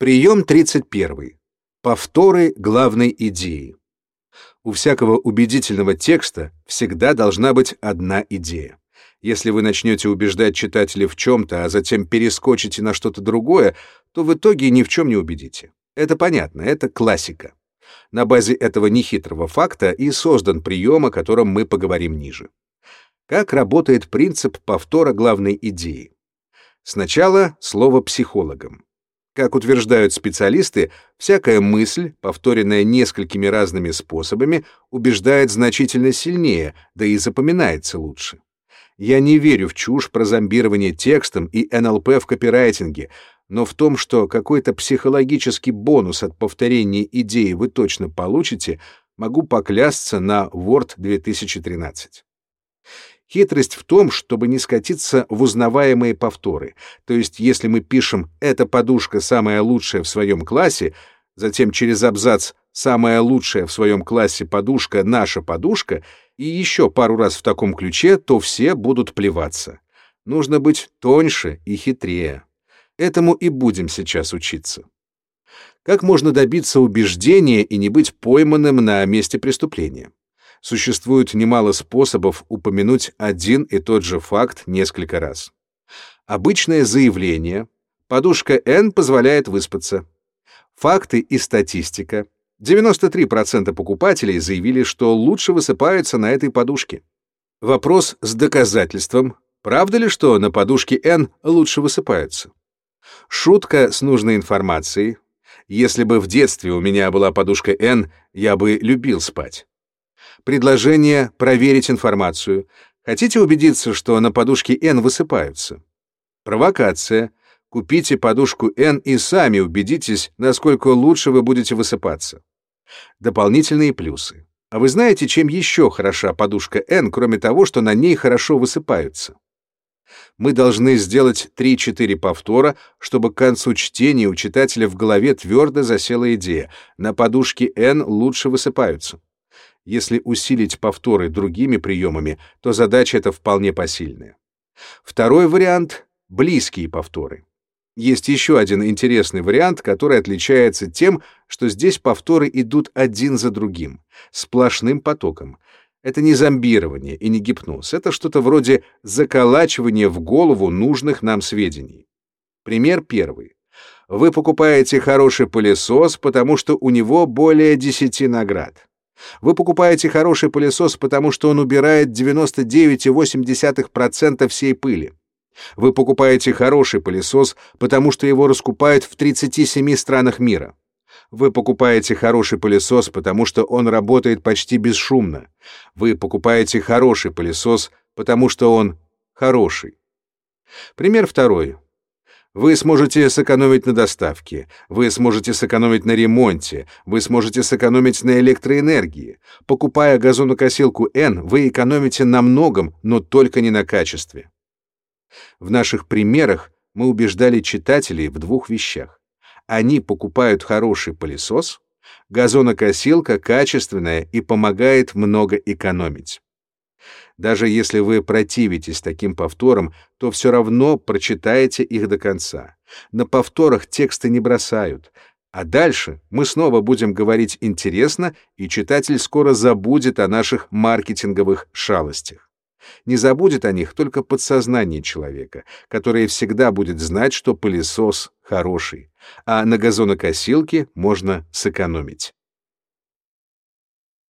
Прием 31. Повторы главной идеи. У всякого убедительного текста всегда должна быть одна идея. Если вы начнете убеждать читателя в чем-то, а затем перескочите на что-то другое, то в итоге ни в чем не убедите. Это понятно, это классика. На базе этого нехитрого факта и создан прием, о котором мы поговорим ниже. Как работает принцип повтора главной идеи? Сначала слово психологам. Как утверждают специалисты, всякая мысль, повторенная несколькими разными способами, убеждает значительно сильнее, да и запоминается лучше. Я не верю в чушь про зомбирование текстом и НЛП в копирайтинге, но в том, что какой-то психологический бонус от повторения идеи вы точно получите, могу поклясться на Word 2013. Хитрость в том, чтобы не скатиться в узнаваемые повторы. То есть, если мы пишем «эта подушка самая лучшая в своем классе», затем через абзац «самая лучшая в своем классе подушка — наша подушка» и еще пару раз в таком ключе, то все будут плеваться. Нужно быть тоньше и хитрее. Этому и будем сейчас учиться. Как можно добиться убеждения и не быть пойманным на месте преступления? Существует немало способов упомянуть один и тот же факт несколько раз. Обычное заявление «подушка N позволяет выспаться». Факты и статистика. 93% покупателей заявили, что лучше высыпаются на этой подушке. Вопрос с доказательством. Правда ли, что на подушке N лучше высыпаются? Шутка с нужной информацией. Если бы в детстве у меня была подушка N, я бы любил спать. Предложение проверить информацию. Хотите убедиться, что на подушке N высыпаются? Провокация. Купите подушку N и сами убедитесь, насколько лучше вы будете высыпаться. Дополнительные плюсы. А вы знаете, чем еще хороша подушка N, кроме того, что на ней хорошо высыпаются? Мы должны сделать 3-4 повтора, чтобы к концу чтения у читателя в голове твердо засела идея. На подушке N лучше высыпаются. Если усилить повторы другими приемами, то задача эта вполне посильная. Второй вариант — близкие повторы. Есть еще один интересный вариант, который отличается тем, что здесь повторы идут один за другим, сплошным потоком. Это не зомбирование и не гипноз, это что-то вроде заколачивания в голову нужных нам сведений. Пример первый. Вы покупаете хороший пылесос, потому что у него более 10 наград. Вы покупаете хороший пылесос, потому что он убирает 99,8% всей пыли. Вы покупаете хороший пылесос, потому что его раскупают в 37 странах мира. Вы покупаете хороший пылесос, потому что он работает почти бесшумно. Вы покупаете хороший пылесос, потому что он хороший. Пример второй. Вы сможете сэкономить на доставке, вы сможете сэкономить на ремонте, вы сможете сэкономить на электроэнергии. Покупая газонокосилку N, вы экономите на многом, но только не на качестве. В наших примерах мы убеждали читателей в двух вещах. Они покупают хороший пылесос, газонокосилка качественная и помогает много экономить. Даже если вы противитесь таким повторам, то все равно прочитаете их до конца. На повторах тексты не бросают. А дальше мы снова будем говорить интересно, и читатель скоро забудет о наших маркетинговых шалостях. Не забудет о них только подсознание человека, которое всегда будет знать, что пылесос хороший, а на газонокосилке можно сэкономить.